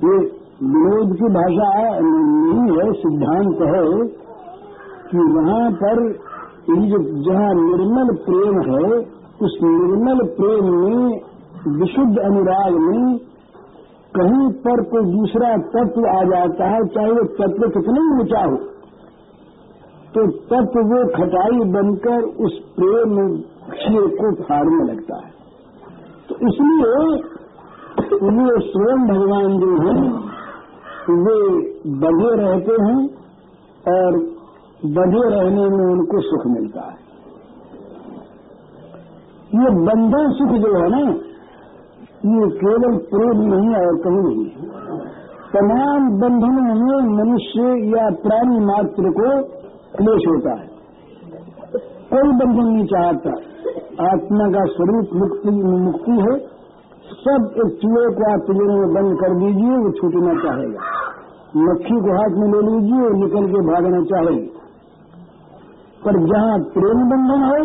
ये विनोद की भाषा नहीं है, सिद्धांत है कि वहाँ पर जहाँ निर्मल प्रेम है, उस निर्मल प्रेम में, विशुद्ध अनुराग में कहीं पर कोई दूसरा तत्व आ जाता है, चाहे वो तत्व कितने ऊँचा हो तो तत्व वो खटाई बनकर उस प्रेम को फाड़ने लगता है। तो इसलिए वो स्वयं भगवान जो हैं, वे बधे रहते हैं और बधे रहने में उनको सुख मिलता है। ये बंधन सुख जो है ना, ये केवल प्रेम नहीं और कहीं नहीं तमाम बंधनों में मनुष्य या प्राणी मात्र को क्लेश होता है। कोई बंधन नहीं चाहता। आत्मा का स्वरूप मुक्ति मुक्ति है। सब एक चूहे को आप पिंजरे में बंद कर दीजिए, वो छूटना चाहेगा। मक्खी को हाथ में ले लीजिए और निकल के भागना चाहेगी। पर जहाँ प्रेम बंधन है,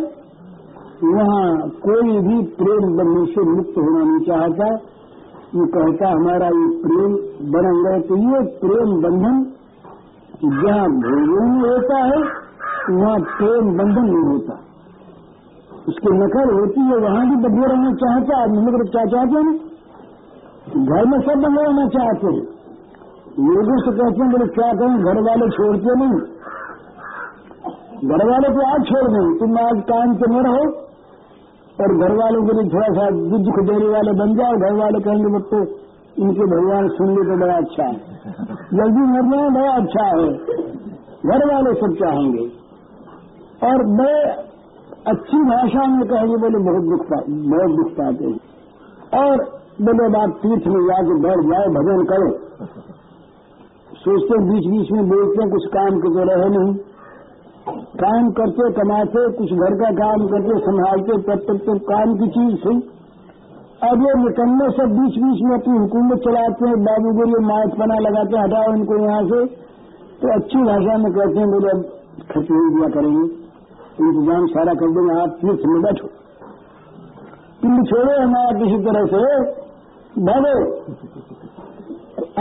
वहाँ कोई भी प्रेम बंधन से मुक्त होना नहीं चाहता। ये कहता हमारा ये प्रेम बना रहे तो ये प्रेम बंधन जहाँ भोजन होता है, वहाँ प्रेम बंधन नहीं होता। उसकी नकल होती है, वहाँ भी बदले रहना चाहता है मतलब क्या चाहते हैं? घर में सब बदले रहना चाहते हैं। लोगों से कहते हैं, बोले, क्या करें घर वाले छोड़ते नहीं। घर वाले को आज छोड़ दें, तुम आज काम से न रहो, और घर वालों के लिए थोड़ा सा दुख देने वाले बन जाओ। घर वाले कहेंगे बच्चों इनके भगवान सुन ले तो बड़ा अच्छा है। जल्दी मर जाए, बड़ा अच्छा है। घर वाले सब चाहेंगे। और बड़े अच्छी भाषा में कहेंगे, बोले, बहुत दुख बहुत दुख पाते हैं। और बोले बात तीर्थ में जाके बैठ जाए भजन करो। सोचते बीच बीच में बोलते हैं, कुछ काम के तो रहे नहीं। काम करते, कमाते, कुछ घर का काम करते, संभालते तब तब काम की चीज़ थी। अब ये निकलने सब बीच बीच में अपनी हुकूमत चलाते हैं, बाबू के लिए माइक पना लगाते हटाओ इनको यहाँ से। तो अच्छी भाषा में कहते हैं, बोले, अब खर्च नहीं दिया करेंगे। इंतज़ाम सारा कर देंगे, आप तीर्थ में बैठो। तुम छोड़ो हमारा किसी तरह से भगो।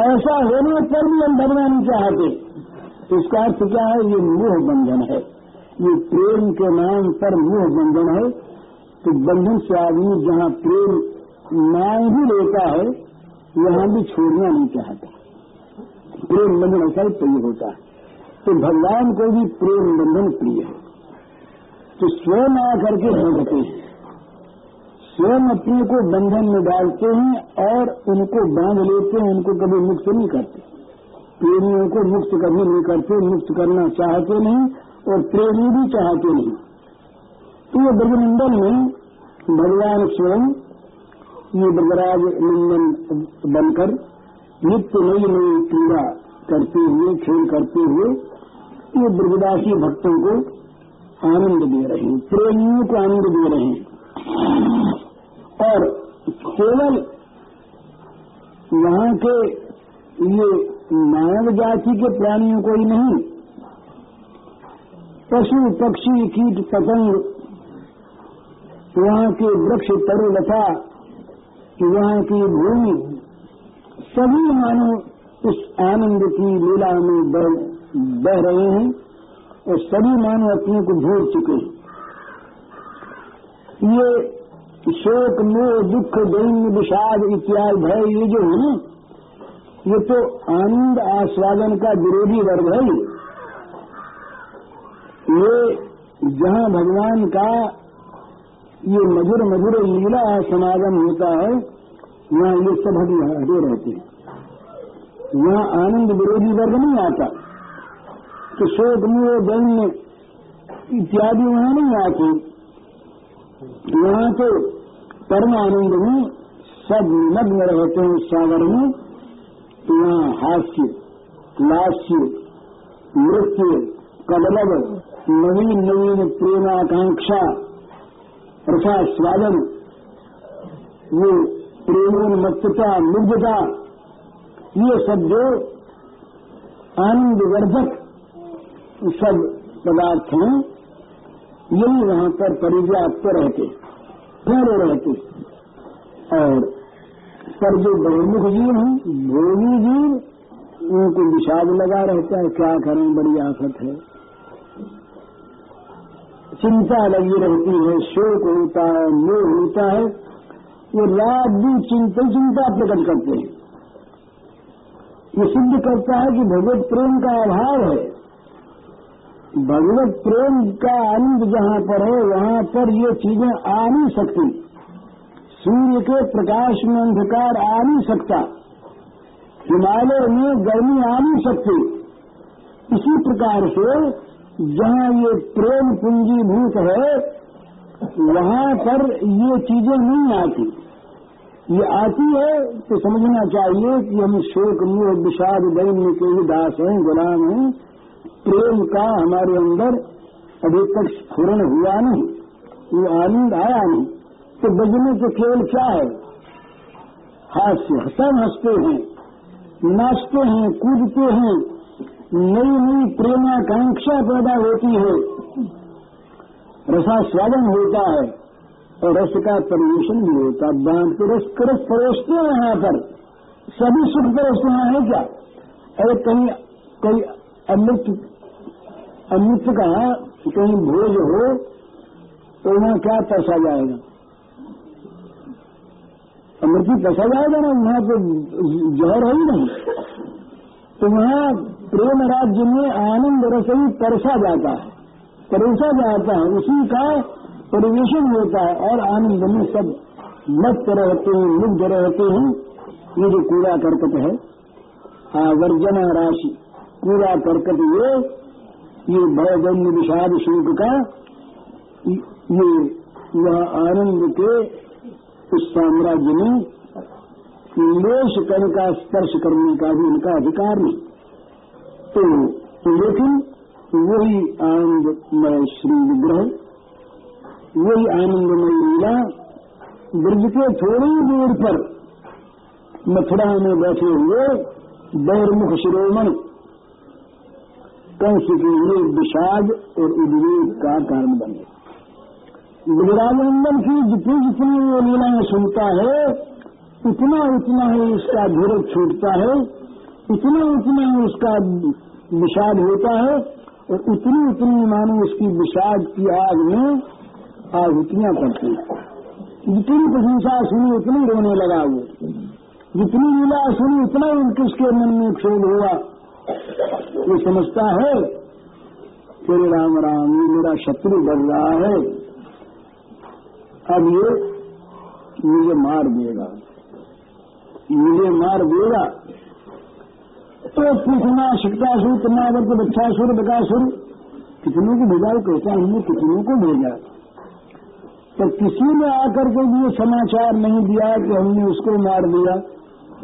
ऐसा होने पर भी हम भगना नहीं चाहते इसका अर्थ क्या है? ये मोह बंधन है। ये प्रेम के नाम पर मोह बंधन है। तो बंधन से आदमी जहाँ प्रेम मांग ही लेता है वहाँ भी छोड़ना नहीं चाहता। प्रेम बंधन ऐसा ही प्रिय होता है। तो भगवान को भी प्रेम बंधन प्रिय है। तो स्वयं आकर के बंधते हैं। स्वयं अपने को बंधन में डालते हैं और उनको बाँध लेते हैं, उनको कभी मुक्त नहीं करते। प्रेमियों को मुक्त कभी नहीं करते, मुक्त करना चाहते नहीं और प्रेमी भी चाहते नहीं। तो ये ब्रजमंडल में भगवान स्वयं, ये ब्रजराज नंदन बनकर नित्य नई नई क्रीड़ा करते हुए, खेल करते हुए, ये ब्रजदासी भक्तों को आनंद दे रहे हैं, प्रेमियों को आनंद दे रहे हैं। और केवल यहाँ के ये मानव जाति के प्राणियों को ही नहीं, पशु, पक्षी, कीट, पतंग वहाँ के वृक्ष तरुलता वहाँ की भूमि, सभी मानव उस आनंद की लीला में बह रहे हैं। और सभी मानव अपने को भूल चुके ये शोक, मोह, दुख दैन्य विषाद, इत्यादि भय, ये जो है ना, ये तो आनंद आस्वादन का विरोधी वर्ग है ये। जहाँ भगवान का ये मधुर मधुर लीला समागम होता है वहाँ ये सब हटे हटे रहते हैं। वहाँ आनंद विरोधी वर्ग नहीं आता। तो शोक मुह इत्यादि वहाँ नहीं आते। वहाँ तो परम आनंद में सब मग्न रहते हैं सागर में। तो यहाँ हास्य, लास्य, नृत्य कलरव नवीन नवीन प्रेमाकांक्षा रसास्वादन वो प्रेमोन्मत्तता मुग्धता, ये सब जो आनंद वर्धक सब पदार्थ हैं यही वहाँ पर परिव्याप्त रहते पूरे रहते। और पर जो बहुमुख जीव हैं भोगी जीव, उनको विषाद लगा रहता है, क्या करें, बड़ी आफत है। चिंता लगी रहती है, शोक होता है, मोह होता है, वो रात भी चिंता चिंता प्रकट करते हैं। ये सिद्ध करता है कि भगवत प्रेम का अभाव है। भगवत प्रेम का आनंद जहाँ पर है, वहाँ पर ये चीज़ें आ नहीं सकती। सूर्य के प्रकाश में अंधकार आ नहीं सकता। हिमालय में गर्मी आ नहीं सकती। इसी प्रकार से जहाँ ये प्रेम पूंजीभूत है, वहाँ पर ये चीज़ें नहीं आती। ये आती है तो समझना चाहिए कि हम शोक, मोह, विषाद दैन्य के ही दास हैं, गुलाम हैं। प्रेम का हमारे अंदर अभी तक स्फुरन हुआ नहीं वो आनंद आया नहीं। तो बजने के खेल क्या है? हास्य सब हँसते हैं, नाचते हैं, कूदते हैं नई नई प्रेमाकांक्षा पैदा होती है। रसास्वादन होता है और रस का परिवेशन भी होता है। बाँध के रस रस परोसते हैं यहाँ पर। सभी सुख परोसते हैं क्या? अरे कहीं कोई अमृत अमृत का कहीं भोज हो तो वहाँ क्या पैसा जाएगा? अमृति पैसा जाएगा ना? वहाँ तो जहर है ही नहीं तो वहाँ प्रेम राज्य में आनंद रस ही परसा जाता है। परोसा जाता है, उसी का परिवेशन होता है और आनंद में सब मस्त रहते हैं, मुग्ध रहते हैं। ये जो कूड़ा करकट है, आवर्जना राशि, कूड़ा करकट ये ये भयगम्य विषाद शुल्क का, ये यह आनंद के उस साम्राज्य में लेश कण का स्पर्श करने का भी उनका अधिकार नहीं। तो लेकिन वही आनंदमय श्री विग्रह वही आनंदमय लीला ब्रज के थोड़ी दूर पर मथुरा में बैठे हुए बैरमुख शिरोमण कंस के लिए विषाद और उद्वेग का कारण बने विराजनंदन की जितनी जितनी वो लीलाएँ सुनता है उतना उतना ही उसका धीरज छूटता है उतना उतना ही उसका विषाद होता है और उतनी उतनी मानो उसकी विषाद की आग में आहुतियाँ पड़ती जितनी प्रशंसा सुनी उतनी रोने लगा वो। जितनी लीला सुनी उतना उसके मन में क्षोभ हुआ। वो समझता है, तेरे राम राम मेरा शत्रु बन रहा है। अब ये मुझे मार देगा। मुझे मार देगा? तो पूछना, शिक्षासुर तनावर्त बच्चासुर बकासुर कितनों को भेजा कहता हमने कितनों को भेजा तो किसी ने आकर के भी समाचार नहीं दिया कि हमने उसको मार दिया।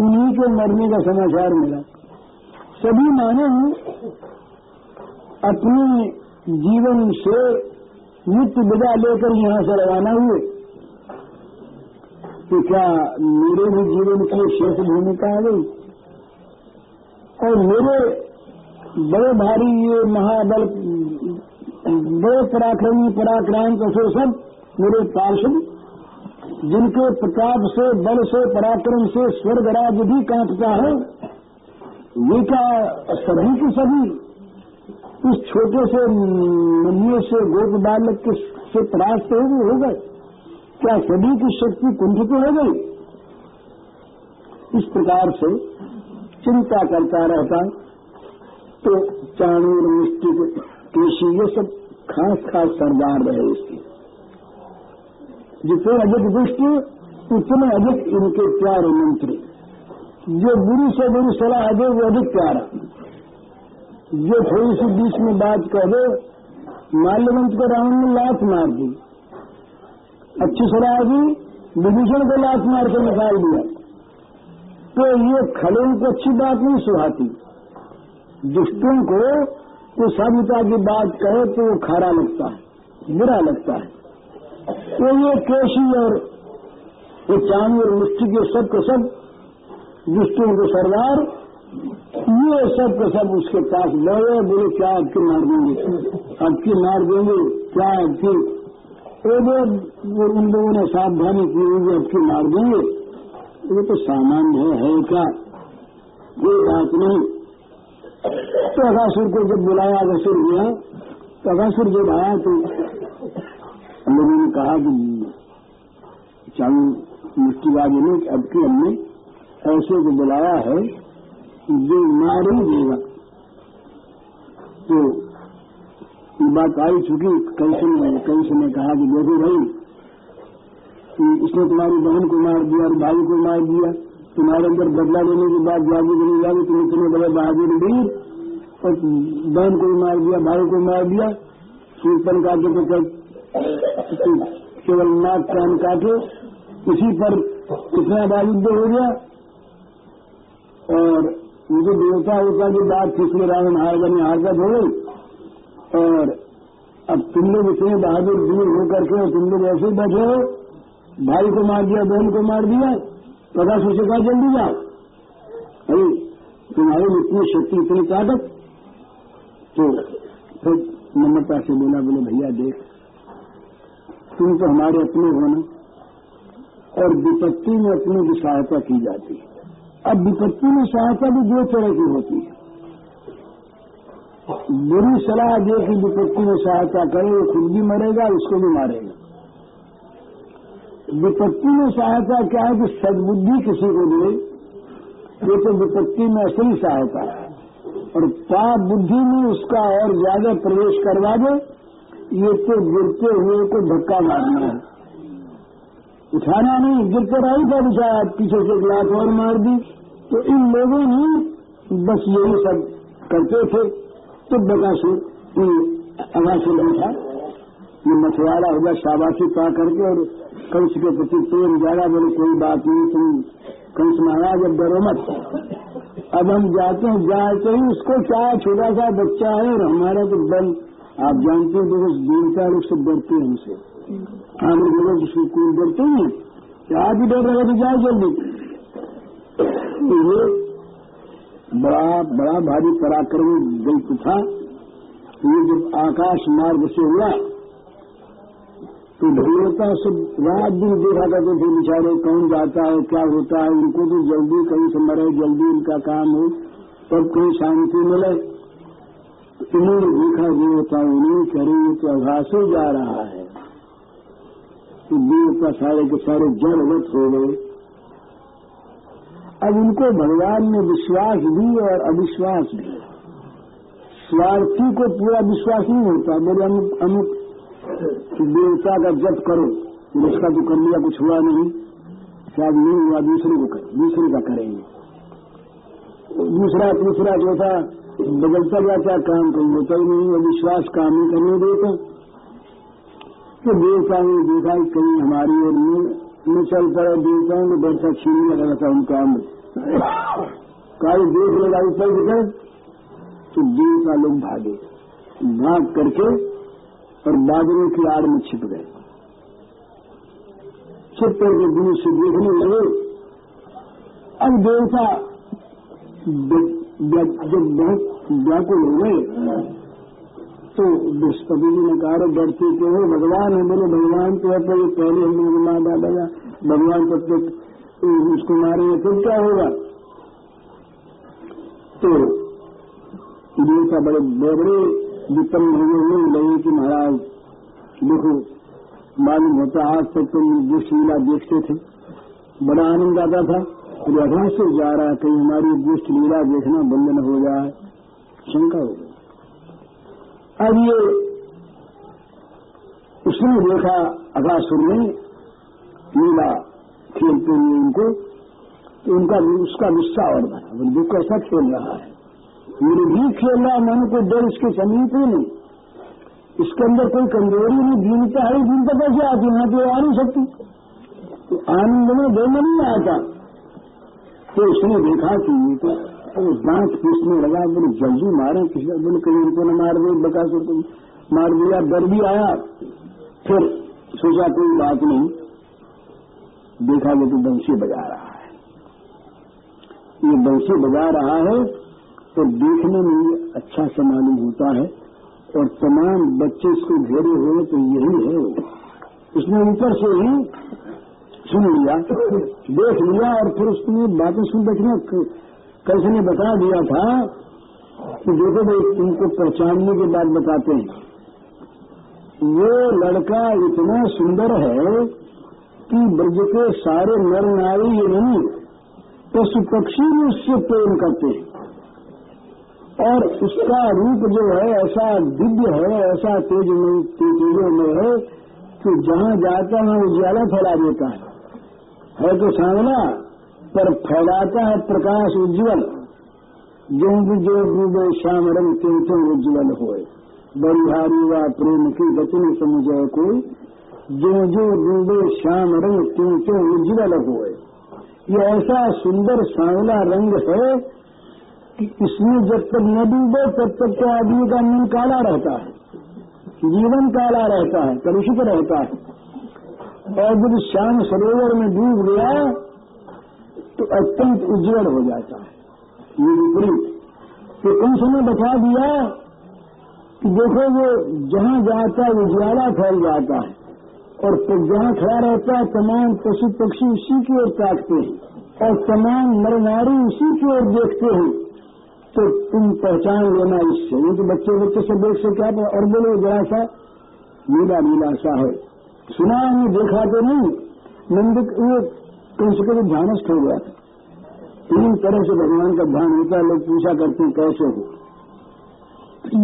उन्हीं के मरने का समाचार मिला। सभी माने अपने जीवन से नित्य विदा लेकर यहाँ से रवाना हुए। तो क्या मेरे भी जीवन की शेष भूमिका आ गई? और मेरे बड़े भारी ये महाबल, बड़े पराक्रमी, पराक्रांत तो सब मेरे पार्षद, जिनके प्रताप से, बल से, पराक्रम से स्वर्ग राज्य भी कांपता है ये क्या सभी के सभी? इस छोटे से नन्हे से गोप बालक के से परास्त हो गए हो गए। क्या सभी की शक्ति कुंठित हो गई? इस प्रकार से चिंता करता रहता तो चाणूर मिष्टिक केशी, ये सब खास खास सरदार रहे इसके। जितने अधिक दुष्ट, उतने अधिक इनके प्यारे मंत्री। जो बुरी से बुरी सलाह दे, वो अधिक प्यारा जो थोड़ी सी बीच में बात कह दे माल्यवंत को रावण ने लात मार दी। अच्छी सलाह दी, विभूषण को लात मार के निकाल दिया। तो ये खड़े को अच्छी बात नहीं सुहाती। दुष्टों को तो सभ्यता की बात कहे तो वो खारा लगता है, बुरा लगता है। तो ये केशी और ये चांदी और मुष्टि के सब के सब दुष्टों के सरदार ये सब के सब उसके पास गए बोले क्या आपकी मार देंगे? आपकी मार देंगे? क्या आपकी उन लोगों ने सावधानी की होगी आपकी मार देंगे? वो तो सामान्य है, है क्या? कोई बात नहीं। तो अगासुर को जब बुलाया अगासुर गया तो अगासुर जब आया तो लोगों ने कहा कि चालू मुष्टिबाजी ने अब की हमने ऐसे को बुलाया है जो मार ही देगा। तो बात आई चुकी कैसे ने कैसे ने कहा कि देखो भाई, कि इसने तुम्हारी बहन को मार दिया और भाई को मार दिया। तुम्हारे अंदर बदला लेने के बाद जागी बनी जागी तुम इतने बड़े बहादुर वीर और बहन को भी मार दिया, भाई को मार दिया कीर्तन काटे तो केवल नाक कान काटे, उसी पर कितना बाजुद्ध हो गया। और मुझे देवता होता की बात थी इसलिए रावण हार बने हारकत हो गई और अब तुम लोग इतने बहादुर वीर होकर के तुम लोग ऐसे बैठे हो, भाई को मार दिया, बहन को मार दिया, प्रकाश उसे कहा, जल्दी जाओ। अरे तुम्हारे इतनी शक्ति, इतनी ताकत। तो फिर नम्रता से बोला, बोले, भैया, देख, तुम तो हमारे अपने हो ना, और विपत्ति में अपनी की सहायता की जाती है। अब विपत्ति में सहायता भी दो तरह की होती है। बुरी सलाह दे कि विपत्ति में सहायता करे, वो खुद भी मरेगा, उसको भी मारेगा। विपत्ति में सहायता क्या है कि सदबुद्धि किसी को दे, ये तो विपत्ति में असली सहायता है। और पाप बुद्धि में उसका और ज़्यादा प्रवेश करवा दे, ये तो गिरते हुए को धक्का मारना है। उठाना नहीं गिरते रही था बेचारा पीछे से गिलास और मार दी। तो इन लोगों ने बस यही सब करते थे। तो बकासुर अगासुर था, ये मछुआरा होगा, शाबाशी पा करके और कंस के प्रति प्रेम ज़्यादा बोले, कोई बात नहीं, तुम कंस महाराज, अब डरो मत। अब हम जाते हैं, जाते ही, उसको क्या छोटा सा बच्चा है और हमारा तो बल, आप जानते हैं देखो देवता लोग सब डरते हैं हमसे हम लोग कोई डरते ही क्या आप ही डर रहे तो जल्दी। तो ये बड़ा बड़ा भारी पराक्रम दल था। ये जब आकाश मार्ग से हुआ तो देवता सब रात दिन देखा करते थे, बेचारे कौन जाता है, क्या होता है, उनको तो जल्दी कहीं से मरे, जल्दी इनका काम हो तब कहीं शांति मिले। इन्होंने देखा देवता उन्हें करे तो अघासे जा रहा है। तो देवता सारे के सारे जड़वत हो गए। अब उनको भगवान ने विश्वास भी और अविश्वास भी। स्वार्थी को पूरा विश्वास नहीं होता, मेरे अमुक अमुक कि देवता का जप करो उसका तो कर लिया कुछ हुआ नहीं। शायद नहीं हुआ, दूसरे को कर, दूसरे का करेंगे। दूसरा, तीसरा, चौथा, बदलता क्या काम कहीं होता ही नहीं, वो विश्वास काम ही करने देते। तो देवता ने देखा कहीं हमारी ओर में। चल पड़े देवताओं को बरसा छीनने लगा था उनका अमृत। काई देख लेगा ऊपर दिखे तो देवता लोग भागे। भाग करके और बादलों की आड़ में छिप गए। छिप करके गुरु से देखने लगे। अब देवता जब बहुत व्याकुल हो गए तो बृहस्पति जी ने कहा डरते क्यों हो? भगवान है बोले भगवान तो है तो पहले हम लोग मार डालेगा भगवान तब तक उसको मारेंगे, फिर क्या होगा? तो देवता बड़े बड़े विपन्न हुए हुए लगे कि महाराज, देखो, मालूम होता आज तक तुम लीला देखते थे, बड़ा आनंद आता था। फिर अधा से जा रहा कहीं हमारी दुष्ट लीला देखना बंद न हो जाए, शंका हो गई। अब ये उसने देखा अगासुर ने लीला खेलते हुए उनको तो उनका उसका गुस्सा और बना। वो कैसा खेल रहा है। मेरे भी खेल रहा मन को डर इसके समीप ही नहीं। इसके अंदर कोई कमज़ोरी नहीं दीनता है दीनता कैसे आती यहाँ तो आ नहीं सकती। तो आनंद में डर नहीं आता। तो उसने देखा कि ये तो दांत पीसने लगा, बोले, जल्दी मारे, किसी बोले, कहीं उनको न मार दे, बता से तुम मार दिया, डर भी आया। फिर सोचा, कोई बात नहीं। देखा वो तो बंसी बजा रहा है। ये बंसी बजा रहा है तो देखने में अच्छा सा मालूम होता है, और तमाम बच्चे इसको घेरे हुए तो यही है उसने ऊपर से ही सुन लिया, देख लिया, और फिर उसने बातें सुन बैठना कैसे ने बता दिया था कि देखो भाई, तुमको पहचानने के बाद बताते हैं। ये लड़का इतना सुंदर है कि ब्रज के सारे नर नारी ये नहीं, पशु पक्षी भी उससे प्रेम करते हैं। और उसका रूप जो है, ऐसा दिव्य है, ऐसा तेज तेजों में है कि जहाँ जाता है उज्याला फैला देता है। है तो सांवला पर फैलाता है प्रकाश उज्ज्वल। जो जो डूबे श्याम रंग क्यों उज्ज्वल होए। बलिहारी व प्रेम की वचन समझे कोई। जो जो डूबे श्याम रंग क्यों उज्जवल होए। ये ऐसा सुंदर सांवला रंग है कि इसमें जब तक न डूबे तब तक तो आदमी का मन काला रहता है। जीवन काला रहता है, कलुषित रहता है। और जब श्याम सरोवर में डूब गया तो अत्यंत उज्जवल हो जाता है। ये विपरीत। तो कम समय बता दिया कि देखो वो जहाँ जाता है उज्ज्वला फैल जाता है। और जहाँ खड़ा रहता है, तमाम पशु पक्षी उसी की ओर ताकते हैं। और तमाम नर नारी उसी की ओर देखते हैं। तो तुम पहचान लेना इससे ये तो बच्चे बच्चे से देख से क्या और बोलो, जरा सा लीला लीला सा है। सुना नहीं देखा तो नहीं। नंद कम से कम ध्यानस्थ हो गया तीन तरह से भगवान का ध्यान होता है, लोग पूछा करते हैं कैसे हो?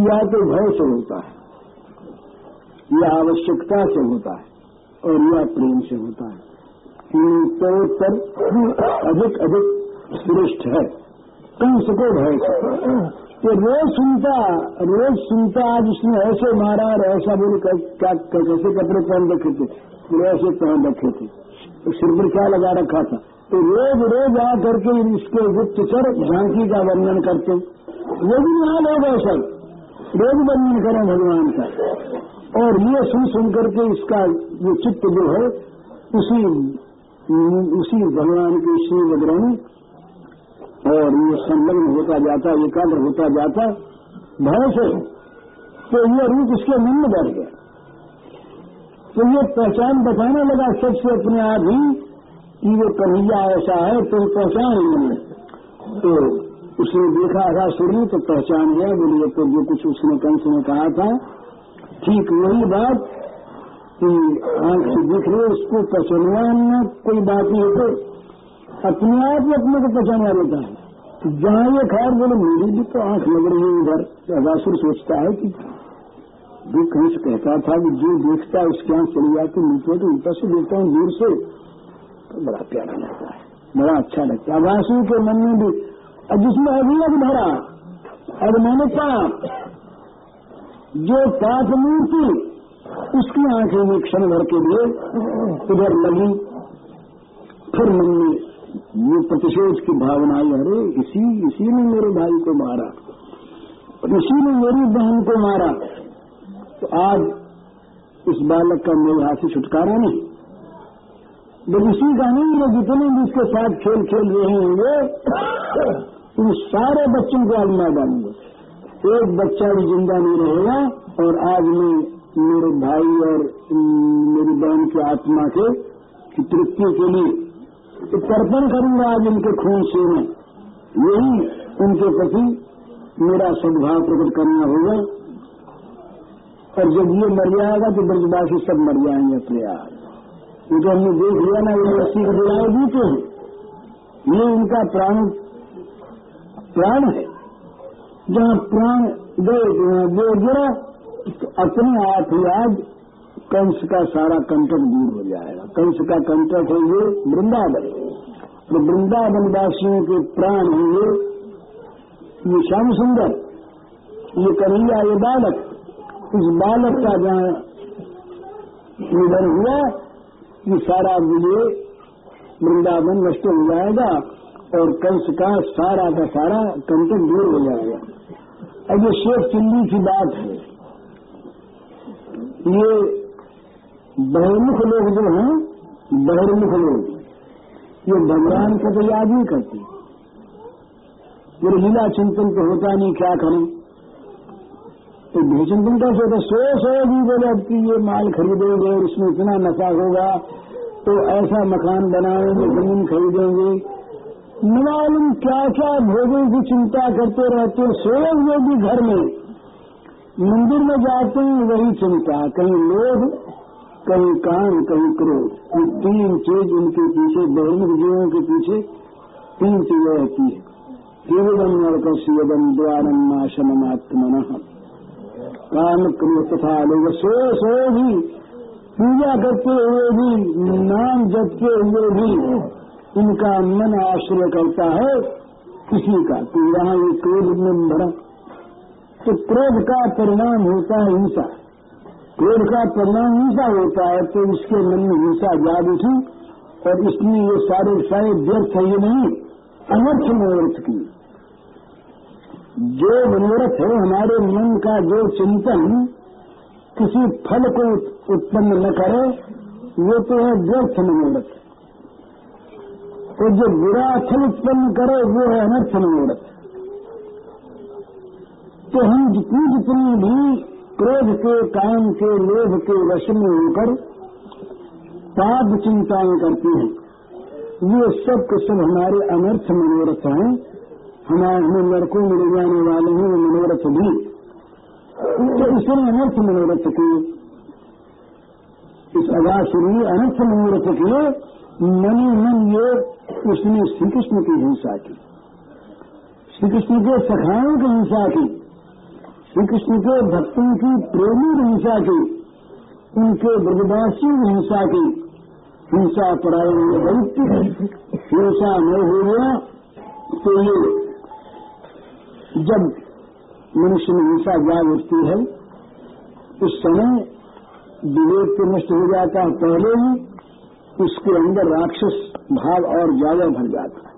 या तो भय से होता है, या आवश्यकता से होता है, और या प्रेम से होता है। उत्तरोत्तर अधिक अधिक श्रेष्ठ है। कंस को भय? से तो रोज सुनता रोज सुनता, आज उसने ऐसे मारा और ऐसा बोले क्या कैसे कपड़े पहन रखे थे? ऐसे पहन रखे थे। तो सिर पर क्या लगा रखा था? तो रोज रोज आ करके इसके गुप्तचर झांकी का वर्णन करते वो भी यहाँ लोग सब। रोज वर्णन करें भगवान का। और ये सुन सुन करके इसका ये चित्त जो है, उसी उसी भगवान के श्री वग्रहण और ये संलग्न होता जाता, एकाग्र होता जाता, भय से। तो ये रूप इसके मन में बढ़ गया तो ये पहचान बताने लगा सबसे अपने आप ही कि वो कन्हैया ऐसा है तो पहचान नहीं तो उसने देखा था शुरू तो पहचान गया बोलिए तो जो कुछ उसने कंस ने कहा था, ठीक वही बात कि आँख से दिख रहे उसको पहचानवा कोई बात नहीं तो अपने आप ही अपने को पहचानवा लेता है। जहाँ ये खैर बोले, मेरी भी तो आँख लग रही है उधर अगासुर सोचता है कि जो कंस कहता था कि जो देखता है, उसकी आँख चली जाती नीचे तो ऊपर से देखता हूँ, दूर से। तो बड़ा प्यारा लगता है। बड़ा अच्छा लगता है। वासु के मन में भी और जिसमें अभिनव भरा, अभिमानता, जो पाप मूर्ति, उसकी आँखें में क्षण भर के लिए उधर लगी। फिर मन में ये प्रतिशोध की भावना आई, अरे, इसी इसी ने मेरे भाई को मारा। इसी ने मेरी बहन को मारा। तो आज इस बालक का मेरे हाथ से छुटकारा नहीं। जब इसी का है जितने भी इसके साथ खेल खेल रहे होंगे उन सारे बच्चों को आज मैं डालूँगा एक बच्चा भी ज़िंदा नहीं रहेगा और आज मैं मेरे भाई और मेरी बहन की आत्मा के तृप्ति के लिए तर्पण करूँगा आज इनके खून से मैं। यही उनके प्रति मेरा सद्भाव प्रकट करना होगा। और जब ये मर जाएगा तो ब्रजवासी सब मर जाएँगे अपने आप। क्योंकि हमने देख लिया ना, ये अस्सी को दिलाए जीते हैं। ये उनका प्राण प्राण है। जहाँ प्राण गए वहाँ गिरा तो अपने आप ही आज कंस का सारा कंटक दूर हो जाएगा। कंस का कंटक है ये वृंदावन। तो वृंदावन वासियों के प्राण है ये। ये श्याम सुंदर, ये कन्हैया, ये बालक इस बालक का जहाँ निधन हुआ, ये सारा विजय वृंदावन नष्ट हो जाएगा और कंस का सारा का सारा कंटन दूर हो जाएगा। अब ये शेख चिल्ली की बात है। ये बहिर्मुख लोग जो हैं बहिर्मुख लोग, ये भगवान को तो याद नहीं करते ये लीला चिंतन तो होता नहीं, क्या करें? तो भीचिंतन कैसे होता? सो सौ भी बोले, अब की ये माल खरीदेंगे और इसमें इतना नफा होगा तो ऐसा मकान बनाएँगे ज़मीन खरीदेंगे। मालूम क्या क्या भोगों की चिंता करते रहते हैं? सोए भी घर में। मंदिर में जाते हैं, वही चिंता। कहीं लोभ, कहीं काम, कहीं क्रोध। ये तीन चीज़ उनके पीछे बहिर्मुख जीवों के पीछे तीन चीज़ें रहती है। केवलम नरकस्यदम द्वारम नाशनमात्मन काम क्रिय तथा लोग सो सो भी पूजा करते हुए भी, नाम जपते हुए भी इनका मन आश्रय करता है किसी का। तो यहाँ ये क्रोध में भरा तो क्रोध का परिणाम होता है हिंसा। क्रोध का परिणाम हिंसा होता है तो इसके मन में हिंसा जाग उठी और इसलिए ये सारे सारे व्यर्थ है ये नहीं, अनर्थ मनोरथ की। जो मनोरथ है, हमारे मन का जो चिंतन किसी फल को उत्पन्न न करे वो तो है व्यर्थ मनोरथ। और जो बुरा फल उत्पन्न करे, वो है अनर्थ मनोरथ। तो हम जितनी जितनी भी क्रोध के, काम के, लोभ के वश में होकर पाप चिंताएँ करती हैं, ये सब के सब हमारे अनर्थ मनोरथ हैं। हमारे हमें लड़कों में ले जाने वाले हैं, वो मनोरथ भी। तो इसने अनर्थ मनोरथ किए इस अगासुर अनर्थ मनोरथ किए मन मन ये उसने श्री कृष्ण की हिंसा की। श्री कृष्ण के सखाओं की हिंसा की। श्री कृष्ण के भक्तों की प्रेमी की हिंसा की। उनके ब्रजवासियों की हिंसा की। हिंसा परायण हिंसा न हो गया तो ये जब मनुष्य में हिंसा जाग उठती है, उस समय विवेक के नष्ट हो जाता है। पहले ही उसके अंदर राक्षस भाव और ज़्यादा भर जाता है।